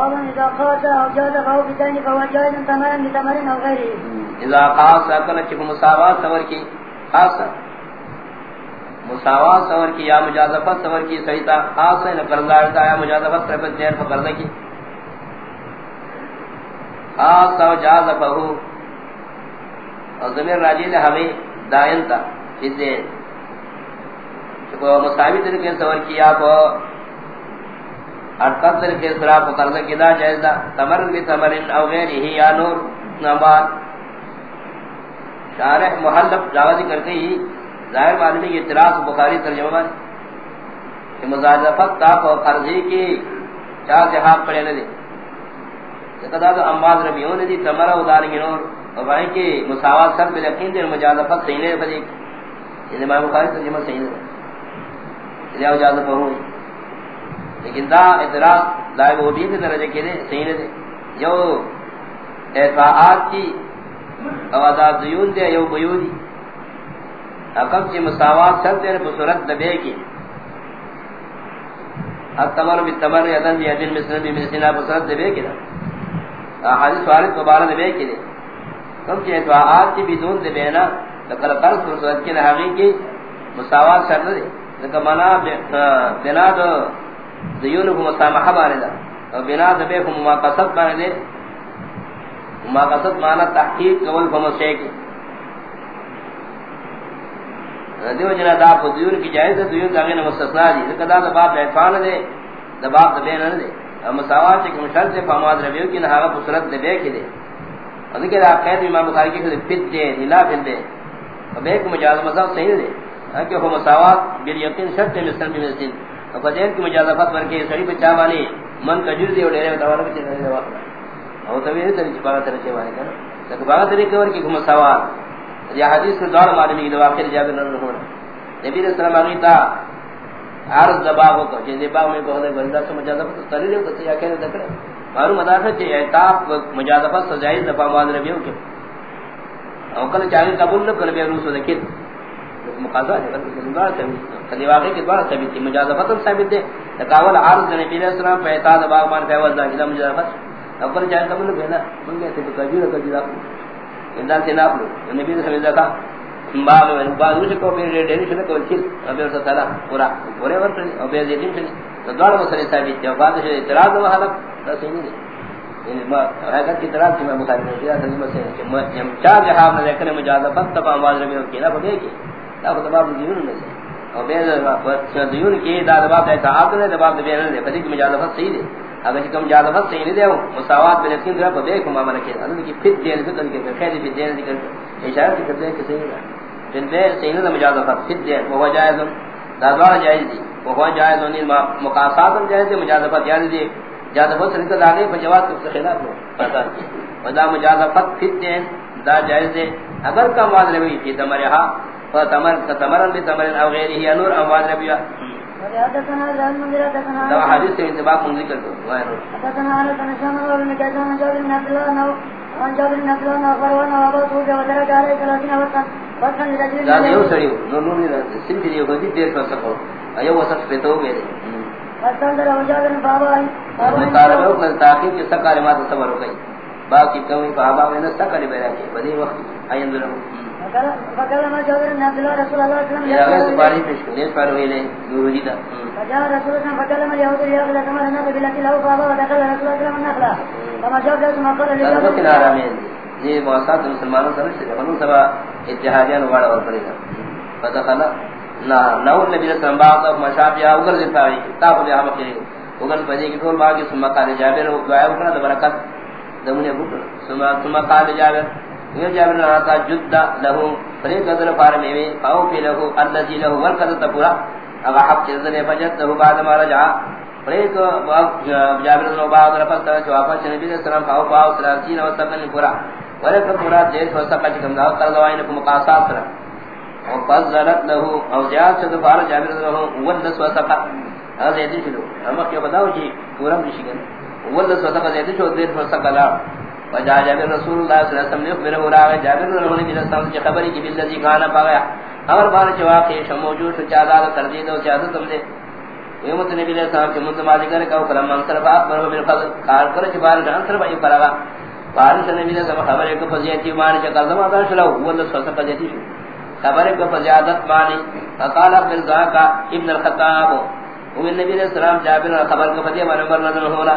اذا او فهو بدين فهو جائز او غيره. اذا قاس اكل مساوات سور کی خاص. مساوات سور کی یا مجازفت سور کی صحیح خاص ہے قرضدار کا یا مجازفت پر دیر پر کی. خاص او جاز فهو اور ضمیر راجی نے ہمیں دائن تھا جسے مساوی طریقے سور کیا کو ارتب در کے سراف قرض کی دا جائز دا تمرن بھی تمرن او غیر ہی یا نور نبات شارح محلب جاوازی کرتے ہی ظاہر معلومی کی اعتراض بخاری ترجمہ بانی کہ مزاجفت تا کو قرضی کی چاہ سے حاق پڑے نہ دے۔ لقد دا امباز ربیوں نے دی تمرہ ادارنگی نور۔ اور بھائی کی مساوات سب بل یقین دے مجازفت صحیح نہیں پڑے یہ امام بخاری ترجمہ صحیح نہیں یعنی لیا اجازت پہنچ لیکن دا اعتراض دائے وہ بھی درجے کے دے، صحیح نے دے۔ یو اعفاعات کی اوازات زیون دے، یو بیودی اقم چی مساوات سر دے بصورت دبے کی۔ التمر بالتمر یدن بی عدل مثل بی مثلنا بصورت دبے کی دا حدیث وارد مبارد دبے کی دے۔ کم چی اعفاعات کی بدون دبے نا لکل قرص بصورت کی لحقی کی مساوات سر دے۔ لکل منا بنا دو دیون کو مسامحہ بانے دا اور بنا دبے کو مواقصت بانے دے مواقصت مانا تحقیق قول فمسے کی دیو جنا دا کو دیون کی جائز ہے دیون دا غیر مستثنا دی لکہ دا باب احفان دے دا باب دبے نہ دے اور مساوات چکم شرط سے فاماد ربیو کی نہ نحاغا بصورت دبے کی دے اور ذکر آپ قید امام بخاری کی خود فت دے نلا فت دے اور بے کو مجاز مذہب صحیح دے کہ وہ مساوات بل یقین شرط مثل بمثل اور فضیل کی مجازفت ورکے سڑی پہ چاہ مانی من کا جر دے اور ڈیرے بتاوانا کچھ نہیں دے واقعا اور تو یہ طریقے باغا طریقے بانے کرنا لیکن باغا طریقے ورکی کم سوال. یہ حدیث سے دوڑ معلومی کی دواقع جابر نہ ہونا نبی علیہ السلام آگئی تا عرض دباغ کو جن باغ میں کو ہے بندہ سے مجازفت تو تری دے تو یا کہنے دکڑے معلوم مدافع کہ اعتاف مجازفت سے جائز دفاع مان ربیو کے او کل چاہیے قبول نہ کر بے روس ذکر. مقاضا ہے۔ کلی واقعی کے دوارا ثابت تھی مجازفت ثابت دے تقاول عارض نبی علیہ السلام پہ اعتاد باغمان فیوز دا جدا مجازفت۔ اپر جائے قبل لگے نا؟ من گئے تھے کجیر کجیر اندان سے ناپ لو۔ نبی نے سمجھا تھا باغ میں بعد اس کو پھر ڈیری سے کو چل۔ ابے سے تعالی پورا۔ پورے ور پر یتیم سے تو دوڑ مسئلے ثابت ہے بعد سے اعتراض ہوا حالت بس نہیں۔ یعنی ما حقیقت کی طرح کی میں مخالف نہیں کیا۔ تھا مسئلے کہ میں چار جہاں میں دیکھنے مجازفت تبا آواز ربی کی نا بگے کی دیون بے دیون کی نے دباب دے بدی مجازفت صحیح اگر کم مجازفت صحیح نہیں دے مساوات کو معاملہ کے اللہ کی فت ذکر کے خیر ذکر اشارہ کرتے کہ صحیح ہے جن دے صحیح مجازفت. فت وہ جائز جائز دی وہ جائز نہیں مقاصات جائز مجازفت جائز دی مجازفت سے نکل آگے کے خلاف ہو پتہ ودا مجازفت فت دا جائز دے اگر کم واضح رہی تھی تمہارے فتمر تمرن بتمرن او غیره یا نور اموال ربیا دا حدیث سے انتباق من ذکر دو حدثنا على تنشام ورن كذا جابر بن عبد الله نو وان جابر بن عبد الله فروان وابو سوق ودرك عليه ثلاثين وطن وطن لرجل لا يو سريو نو نو نو سن دي يو دي دير فسقو ايو وسط پہ تو گئے وطن در جابر بابا اي قال لو من تاکید کے سکالمات صبر ہو گئی باقی کوئی صحابہ میں نہ سکالے بیان کی بدی وقت ایندر فقال ما الله رسول الله صلى الله عليه وسلم يا باري پیش کرے پر ویلے یہودی دا فجاء رسول الله فقال ما يهود يا لا كما انا بلا له بابا ودخل رسول الله صلى الله عليه وسلم فما جاء ثم قال لي بكر ارامين یہ مواسات مسلمانوں سے سے بنو سبا اتحادیان واڑا اور پڑے گا فدخل نا نو نبی صلی اللہ علیہ وسلم مشابہ اوگر دیتا ہے کتاب دے ہم کے اوگر بجے کی ٹول باقی قال جابر دعا کرنا برکت۔ دمنے بوٹ ثم ثم قال جابر یہ جابر نے کہا جد له فريق قدر فار میں او پی له الذي له ورقد تپورا اگر حق چیز نے بجت له بعد ما رجع فريق جابر نے بعد رفت جو واپس نبی علیہ السلام پاو پاو سلاسی نو سبن پورا۔ ورق پورا دیر سو سکا چکم دا کر دوائیں کو مقاصات سره او فضلت له او زیاد سے فار جابر نے ول سو سکا ہاں دے دی چلو۔ ہم کیا بتاؤ جی پورا مشکل ول سو سکا دے دی دیر سو سکا وجا جابر رسول اللہ صلی اللہ علیہ وسلم نے خبر ہو رہا جابر رسول اللہ نے سلام کی خبر کی بالذی جی کھانا پایا۔ اور بار جواب ہے شم موجود چادر کر دی تو چادر تم نے۔ یومت نبی علیہ السلام کے منتما ذکر کا کرم منصرف آپ پر من فضل، کار کر چ جان سر بھائی پروا بار سے نبی نے سب خبر ایک فضیلت مان چ کر زما دا شلو وہ اللہ سب فضیلت خبر ایک فضیلت مانی فقال عبد الزاق ابن الخطاب۔ وہ نبی علیہ السلام جابر خبر کو فضیلت عمر نظر ہولا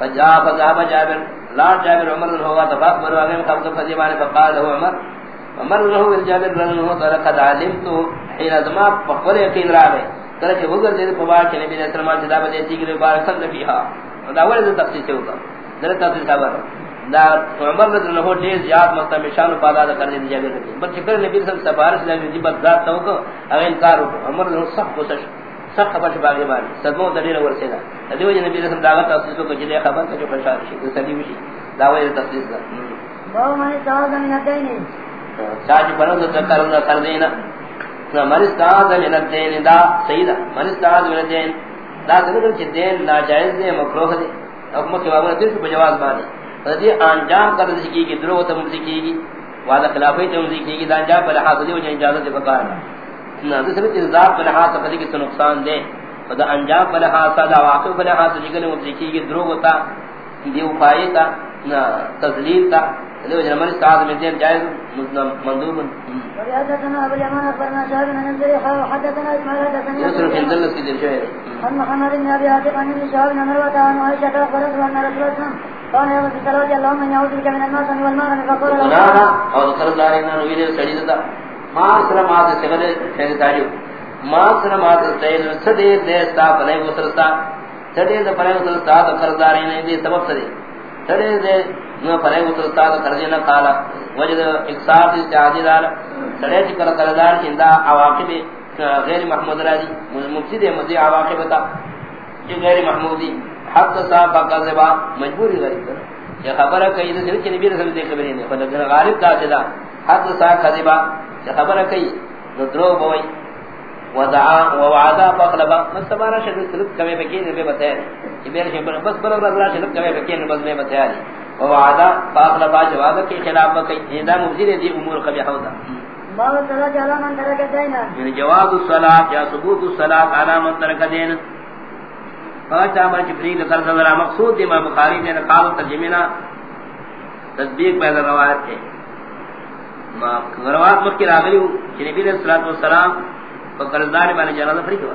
فجاء فذهب جابر. لا جابر عمر هو تفاق بر اگے خبر کو فضیلت مان فقال له عمر عمر له الجابر رضی اللہ عنہ قد علمت حين زما فقر يقين راوي کرے کہ وہ گردے پوا کہ نبی علیہ السلام جدا بدے تھی کہ بار سب فیھا دا ول ذ تفصیل سے ہوگا در تفصیل خبر. دا عمر رضی اللہ عنہ دیز یاد مستمشان پادا کر دے جابر نے بس فکر نبی صلی اللہ علیہ وسلم سفارش نے جی بات ذات تو کو اگر انکار عمر رضی اللہ سب کو سب خبر سے باغی بار صدمو دلیل ور سے دا دیو جی نبی وسلم دعوت تفصیل کو جدی خبر کا جو فرشاد شی تو سدی وشی دا تفصیل دا چاچ بنو تو کرنا کر دینا من استعاد من الدین دا سیدہ من استعاد من الدین دا ذکر چھ دین ناجائز دے مکروہ دے حکم کے بابا دل کو جواز بانے رضی انجام کر ذکی کی درو تم ذکی کی وعدہ خلافی تم ذکی کی دا انجام جائے اجازت دے بقا نہ دوسرے پر کی نقصان دے. دا انجام پر حاصل دا واقع پر حاصل ذکر ذکی کی درو تا دیو پائے تا تذلیل تا. لو جن من استعاذ من دين جائز ابو اخبرنا شهاب بن حدثنا يسر في الدلس في الشهر عن محمد بن ابي عاتق عن ابن شهاب بن مروه عن عائشه اخبرت ان رسول الله قال يا رسول الله اللهم اني اعوذ بك من الناس والمغرب فقال له او ذكر نبي سجدتا ما سر ما سگل ہے تاجو ما سر ما سید سدے دے تا بنے وسرتا سدے دے بنے وسرتا ذکر دارنا دے سبب سدے. سدے دے نو پرے وہ تو استاد کر کالا. وجد اکثار سے جادی دار. سڑے چ کر کردار چندا عواقب غیر محمود راضی مفسد مزی عواقب بتا کہ غیر محمودی حق صاحب کا ذبا مجبوری غریب یہ خبر ہے کہ یہ نبی رسول اللہ خبریں نہیں فلک غالب کا چلا حق صاحب کا یہ خبر ہے کہ درو بوئی ودعا ووعدا فقلبا مستبارا شد سلط کمے بکین نبی بتایا کہ میرے شبر بس بلو رضا شلط کمے بکین بس میں بتایا وعدا فاخلفا جواب کے خلاف بکی اذا مبذر دی امور قبیح ہوتا باب الصلاة على من ترك دينا یعنی جواز الصلاة یا ثبوت الصلاة على من ترك دین فاچا امر جبریل کر ذرا مقصود دی امام بخاری نے قال ترجمنا تصدیق پیدا روایت ہے ما روایت مکہ راغلی کہ نبی علیہ الصلوۃ والسلام فقرزان بن جنازہ پڑھی تو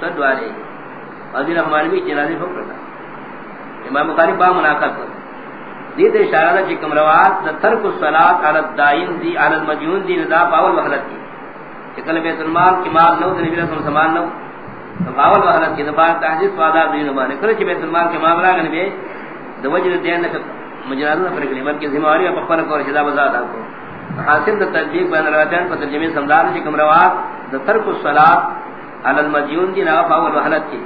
تو دوارے اذن ہمارے بھی جنازے ہو کرتا امام بخاری با مناقض دید اشارہ دا چکم روات دا ترک الصلاة علی الدائن دی، علی المجون دی ندا پاول وحلت کی چکل بیت المال کی مال نو دا نبی رسول اللہ سمان نو دا وحلت کی دبار تحجیز فادار دی نمانے کرچ بیت المال کی مال راگن بے دا وجد دین دا مجنازہ نہ فرقلی بلکہ زماری و پخبر کو رشدہ بزاد آکو حاصل دا تجدیق بین رواتین پر ترجمی سمدار چکم روات دا ترک الصلاة علی المجون دی ندا پاول وحلت کی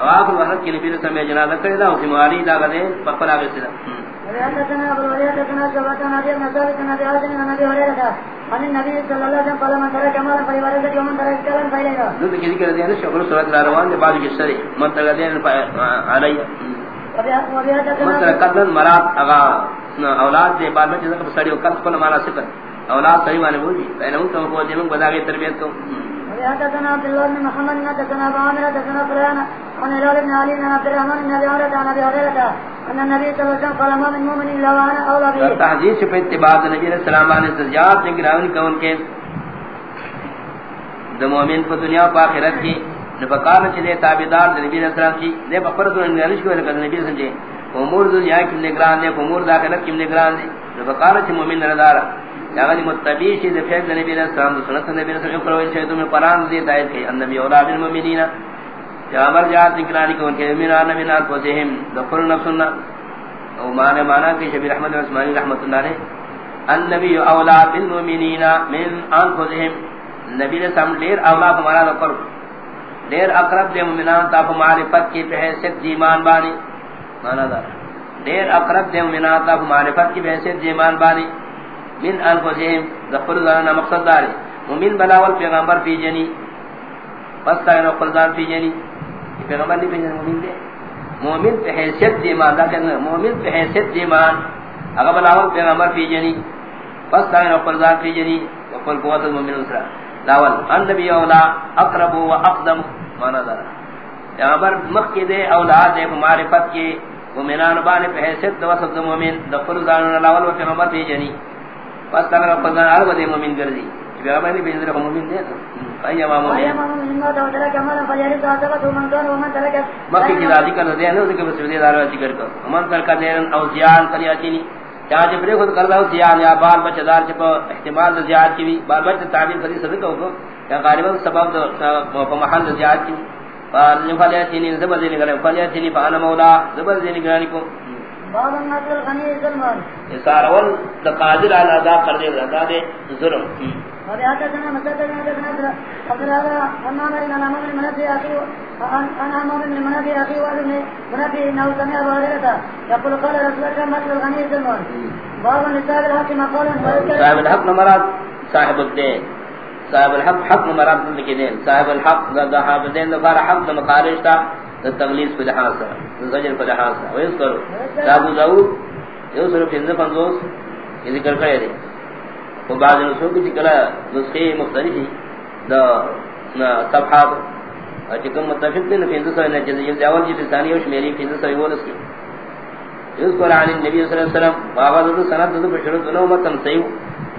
اواخر وحلت کی نبی رسول اللہ جنازہ کردہ و زماری دا غدے پخبر آگے سلام حدثنا ابو الوليد حدثنا شعبة عن ابي بن ثابت عن ابي عاصم عن ابي هريرة عن النبي صلى الله عليه وسلم قال من ترك مالا فلورثته ومن ترك كلا فإليها. ذو ذكر ذكر شغل سورة الروان بعد الشرع من ترك دين علي من ترك قتل مراد اغا اولاد دے بعد میں جزا سڑی وقت کو مالا صفر اولاد صحیح معنی بولی پہلے ان کو دے من بدا کے تربیت کو حدثنا عبد الله بن محمد حدثنا ابو عامر حدثنا فلان عن هلال بن علي بن عبد الرحمن بن ابي هريره عن ابي هريره ان النبي صلى الله عليه وسلم قال ما من مؤمن الا وانا اولى به. تحديث في اتباع النبي صلى الله عليه وسلم زیاد نگرانی کون کے د مومن کو دنیا و آخرت کی نفقار چلے تابعدار نبی علیہ وسلم کی دے بفر تو انگلش کو لگا نبی علیہ وسلم امور دنیا کی نگران دے امور داخلت کی نگران دے۔ نفقار چ مومن نردار یعنی متبی شی دے، فیض نبی علیہ السلام سنت نبی صلی اللہ علیہ وسلم کرو ان تمہیں قران دی ہدایت کی النبی اولاد المؤمنین۔ جامر جات نگرانی کو ان کے میرا نبی نال کو ذہن دخل نفسنا۔ او معنی معنی کہ شبیر احمد عثمانی رحمۃ اللہ علیہ۔ النبی اولا بالمؤمنین من انفسهم نبی نے سم دیر اولا ہمارا کر دیر اقرب دے مومنان تا معرفت کی بحیثیت ایمان بانی۔ مانا دا۔ دیر اقرب دے مومنان تا معرفت کی بحیثیت ایمان بانی۔ من انفسهم ذکر ذانا مقصد داری مومن بلاول پیغمبر پی جنی پس تاینو قلدان پی جنی پیغمبر نہیں پی جنی مومن دے۔ مومن پہ حیثیت دیمان دا کہنا مومن پہ حیثیت دیمان اگر بلاول پیغمبر پی جنی پس تاینو قلدان پی جنی وقل قوت المومن اسرا۔ لاول النبی اولا اقرب و اقدم، مانا دارا یہاں پر مخ کی دے اولاد دے، معرفت کی۔ مومنان بانے پہ حیثیت دو وسط مومن دخل زانون الاول و پیغمبر تی جنی پس تاکر فضان عرب دے مومن کردی بیا بینی بینی مومن دے ایما مومن مکی کی ذاتی کا دے نو کہ بس دے دارو ذکر کر من ترک دین او زیان کری اچنی چاہ جب خود کردا ہو زیان یا بال بچ دار چ احتمال زیاد کی بال بچ تعبیر کری سب کو یا غالبا سبب تو محل زیاد کی قال لفليتني زبر ذي نگرے فليتني فانا مولا زبر ذي نگرانی کو. باب النصر الغني ظلمان اسارول قادر على ادا کر دے ادا دے ظلم۔ وبيعتنا مسدنا دنا قدر هذا أن أمر إن الأمر من منافي أخي أن أمر من منافي أخي وأبن منافي إنه سمع أبو هريرة يقول قال رسول الله مثل الغني ظلمان باب النساء الحاكم قولا صاحب الحق مراد صاحب الدين صاحب الحق، حق مراد لکی دین. صاحب الحق، دا دا دین دا حق دا مقارش تا، دا تغلیس پہ لحاظ تا زجر پہ لحاظ تا. ویس کرو تابو داود یو صرف انزا فنزوس یہ ذکر کرے دے. وہ بعض نسو کی چکلا نسخی مختلفی، دا صفحات چکم متفق دین فینزا سوئی نجز یہ اول جیب ثانی وش میری فینزا سوئی وہ نسخی یذکر عن النبی صلی اللہ علیہ وسلم واغذ سند ذو بشرط نو متن سیو.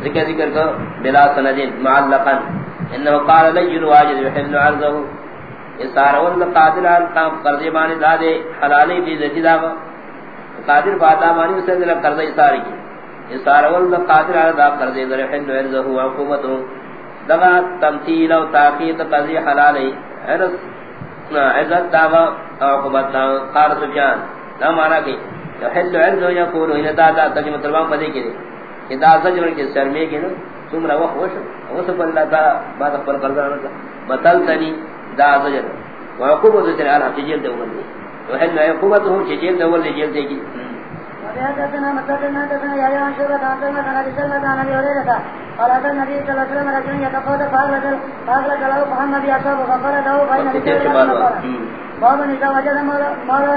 ذکر ذکر کو بلا سند، معلقا. انه قال لجر واجد يحل عرضه يسار ول قادر على قام قرض مان داد حلالي في ذی دا قادر باتا مان سے دل قرض ساری يسار ول قادر على دا قرض در حل عرضه حکومت دغا تمثيل او تاخير قضي حلالي عرض، عزت دا حکومت قال سفيان دا مانا کہ يحل عرضه يقول ان دا دا ترجمہ ترجمہ پدے کی دا زجر کے سرمے کے نا تمرا وقت وش وس پر اللہ تعالی بعد پر قرض نہ بتل تنی دا زجر۔ وعقوبۃ ذکر علی حجیل دے ولدی وحل عقوبۃ ہو جیل دے ولدی جیل دے کی۔ قال هذا النبي صلى الله عليه وسلم رجل يتقاضى فأغلق فأغلق له فهم النبي أصابه فقال له فإن باب نساء وجد مولا